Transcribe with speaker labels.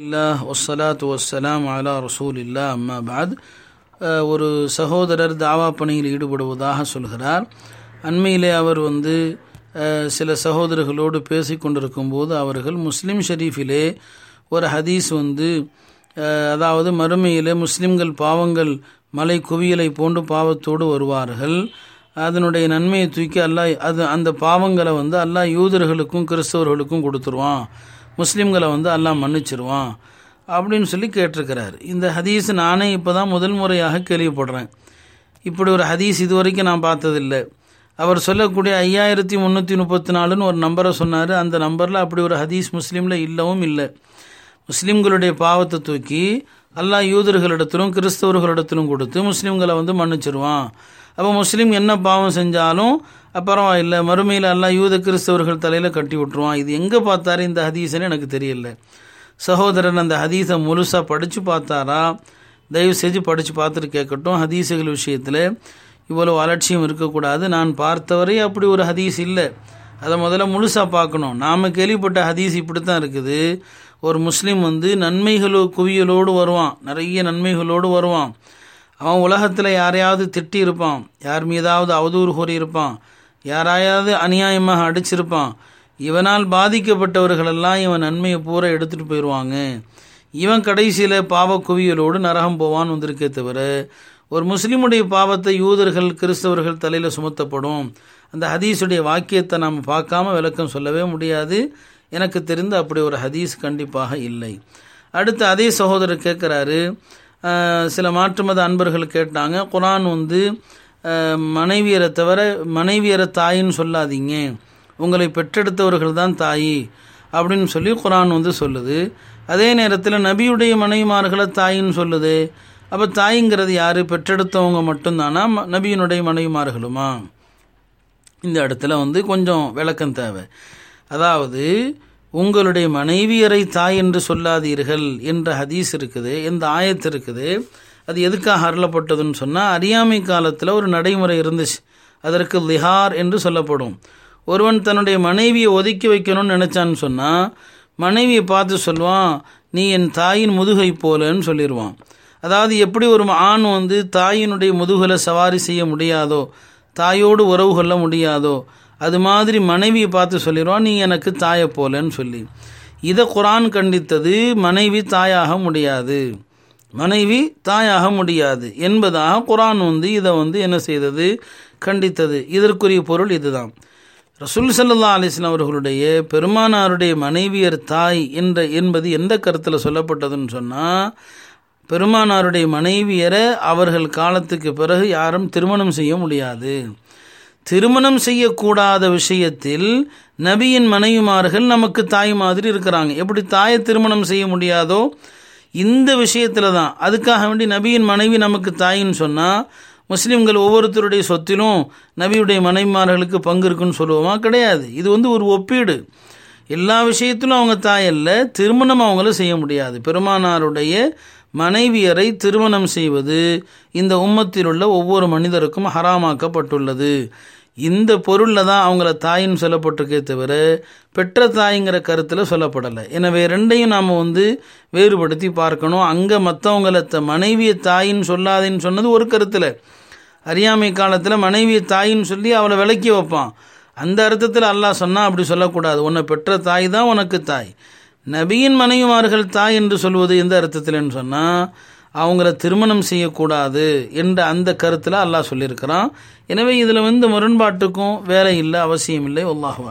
Speaker 1: இல்லா ஒசலாத்து வசலாம் அலா ரசூலில்லா அம்மா பாத் ஒரு சகோதரர் தாவா பணியில் ஈடுபடுவதாக சொல்கிறார். அண்மையிலே அவர் வந்து சில சகோதரர்களோடு பேசி கொண்டிருக்கும்போது அவர்கள் முஸ்லீம் ஷரீஃபிலே ஒரு ஹதீஸ் வந்து அதாவது மறுமையிலே முஸ்லீம்கள் பாவங்கள் மலை குவியலை போன்று பாவத்தோடு வருவார்கள். அதனுடைய நன்மையை தூக்கி அல்லா அது அந்த பாவங்களை வந்து அல்லா யூதர்களுக்கும் கிறிஸ்தவர்களுக்கும் கொடுத்துருவான். முஸ்லீம்களை வந்து அல்லாஹ் மன்னிச்சிருவான் அப்படின்னு சொல்லி கேட்டிருக்கிறார். இந்த ஹதீஸ் நானே இப்போ தான் முதல் முறையாக கேள்விப்படுறேன். இப்படி ஒரு ஹதீஸ் இது வரைக்கும் நான் பார்த்ததில்லை. அவர் சொல்லக்கூடிய ஐயாயிரத்தி முந்நூற்றி முப்பத்தி நாலுன்னு ஒரு நம்பரை சொன்னார். அந்த நம்பரில் அப்படி ஒரு ஹதீஸ் முஸ்லீமில் இல்லவும் இல்லை. முஸ்லீம்களுடைய பாவத்தை தூக்கி அல்லாஹ் யூதர்களிடத்திலும் கிறிஸ்தவர்களிடத்திலும் கொடுத்து முஸ்லீம்களை வந்து மன்னிச்சிருவான். அப்போ முஸ்லீம் என்ன பாவம் செஞ்சாலும் பரவாயில்ல மறுமையில் எல்லாம் யூத கிறிஸ்தவர்கள் தலையில் கட்டி விட்டுருவான். இது எங்கே பார்த்தாரு இந்த ஹதீஸ்ன்னு எனக்கு தெரியல. சகோதரன் அந்த ஹதீஸை முழுசாக படித்து பார்த்தாரா? தயவு செஞ்சு படித்து பார்த்துட்டு கேட்கட்டும். ஹதீஸுகள் விஷயத்தில் இவ்வளோ அலட்சியம் இருக்கக்கூடாது. நான் பார்த்தவரை அப்படி ஒரு ஹதீஸ் இல்லை. அதை முதல்ல முழுசாக பார்க்கணும். நாம் கேள்விப்பட்ட ஹதீஸ் இப்படி தான் இருக்குது. ஒரு முஸ்லீம் வந்து நன்மைகளோ குவியலோடு வருவான். நிறைய நன்மைகளோடு வருவான். அவன் உலகத்தில் யாரையாவது திட்டி இருப்பான். யார் மீதாவது அவதூறு கூறியிருப்பான் யாராயாவது அநியாயமாக அடிச்சிருப்பான். இவனால் பாதிக்கப்பட்டவர்களெல்லாம் இவன் நன்மையை பூரா எடுத்துகிட்டு போயிடுவாங்க இவன் கடைசியில் பாவ குவியலோடு நரகம் போவான் வந்திருக்கே தவிர ஒரு முஸ்லீமுடைய பாவத்தை யூதர்கள் கிறிஸ்தவர்கள் தலையில் சுமத்தப்படும். அந்த ஹதீஸுடைய வாக்கியத்தை நாம் பார்க்காம விளக்கம் சொல்லவே முடியாது. எனக்கு தெரிந்து அப்படி ஒரு ஹதீஸ் கண்டிப்பாக இல்லை. அடுத்து அதே சகோதரர் கேட்குறாரு. சில மாற்று மத அன்பர்கள் கேட்டாங்க குரான் வந்து மனைவியரை தவிர மனைவியரை தாயின்னு சொல்லாதீங்க. உங்களை பெற்றெடுத்தவர்கள் தான் தாயி. அப்படின்னு சொல்லி குரான் வந்து சொல்லுது. அதே நேரத்தில் நபியுடைய மனைவிமார்களை தாயின்னு சொல்லுது. அப்போ தாய்ங்கிறது யார்? பெற்றெடுத்தவங்க மட்டும்தானா? ம- நபியினுடைய மனைவிமார்களுமா? இந்த இடத்துல வந்து கொஞ்சம் விளக்கம் தேவை. அதாவது உங்களுடைய மனைவியரை தாய் என்று சொல்லாதீர்கள் என்ற ஹதீஸ் இருக்குது எந்த ஆயத்து இருக்குது. அது எதுக்காக அருளப்பட்டதுன்னு சொன்னால் அறியாமை காலத்தில் ஒரு நடைமுறை இருந்துச்சு. அதற்கு லிஹார் என்று சொல்லப்படும். ஒருவன் தன்னுடைய மனைவியை ஒதுக்கி வைக்கணும்னு நினச்சான்னு சொன்னால் மனைவியை பார்த்து சொல்லுவான் நீ என் தாயின் முதுகை போலன்னு சொல்லிடுவான் அதாவது எப்படி ஒரு ஆண் வந்து தாயினுடைய முதுகலை சவாரி செய்ய முடியாதோ தாயோடு உறவு கொள்ள முடியாதோ அது மாதிரி மனைவியை பார்த்து சொல்லிடுவான் நீ எனக்கு தாயை போலன்னு சொல்லி. இதை குரான் கண்டித்தது மனைவி தாயாக முடியாது. மனைவி தாயாக முடியாது என்பதாக குரான் வந்து இதை வந்து என்ன செய்தது? கண்டித்தது. இதற்குரிய பொருள் இதுதான். ரசூல் சல்லா அலிஸ்லாம் அவர்களுடைய பெருமானாருடைய மனைவியர் தாய் என்ற என்பது எந்த கருத்தில் சொல்லப்பட்டதுன்னு சொன்னால் பெருமானாருடைய மனைவியரை அவர்கள் காலத்துக்கு பிறகு யாரும் திருமணம் செய்ய முடியாது. திருமணம் செய்யக்கூடாத விஷயத்தில் நபியின் மனைவிமார்கள் நமக்கு தாய் மாதிரி இருக்கிறாங்க. எப்படி தாயை திருமணம் செய்ய முடியாதோ? இந்த விஷயத்தில் தான். அதுக்காக வேண்டி நபியின் மனைவி நமக்கு தாயின்னு சொன்னால் முஸ்லீம்கள் ஒவ்வொருத்தருடைய சொத்திலும் நபியுடைய மனைவிமார்களுக்கு பங்கு இருக்குன்னு சொல்லுவோமா? கிடையாது. இது வந்து ஒரு ஒப்பீடு. எல்லா விஷயத்திலும் அவங்க தாய் அல்ல திருமணம் அவங்கள செய்ய முடியாது. பெருமானாருடைய மனைவியரை திருமணம் செய்வது இந்த உம்மத்தில் உள்ள ஒவ்வொரு மனிதருக்கும் ஹராமாக்கப்பட்டுள்ளது. இந்த பொருளில் தான் அவங்கள தாயின்னு சொல்லப்பட்டிருக்கே தவிர பெற்ற தாய்ங்கிற கருத்தில் சொல்லப்படலை. எனவே ரெண்டையும் நாம் வந்து வேறுபடுத்தி பார்க்கணும். அங்கே மற்றவங்கள த மனைவியை தாயின்னு சொல்லாதேன்னு சொன்னது ஒரு கருத்தில். அறியாமை காலத்தில் மனைவியை தாயின்னு சொல்லி அவளை விளக்கி வைப்பான். அந்த அர்த்தத்தில் அல்லாஹ் சொன்னால் அப்படி சொல்லக்கூடாது. உன்னை பெற்ற தாய் தான் உனக்கு தாய். நபியின் மனைவிமார்கள் தாய் என்று சொல்வது எந்த அர்த்தத்தில்னு சொன்னால் அவங்கள திருமணம் செய்யக்கூடாது என்ற அந்த கருத்தில் அல்லாஹ் சொல்லியிருக்கிறான். எனவே இதில் வந்து முரண்பாட்டுக்கும் வேலை இல்லை அவசியம் இல்லை. அல்லாஹு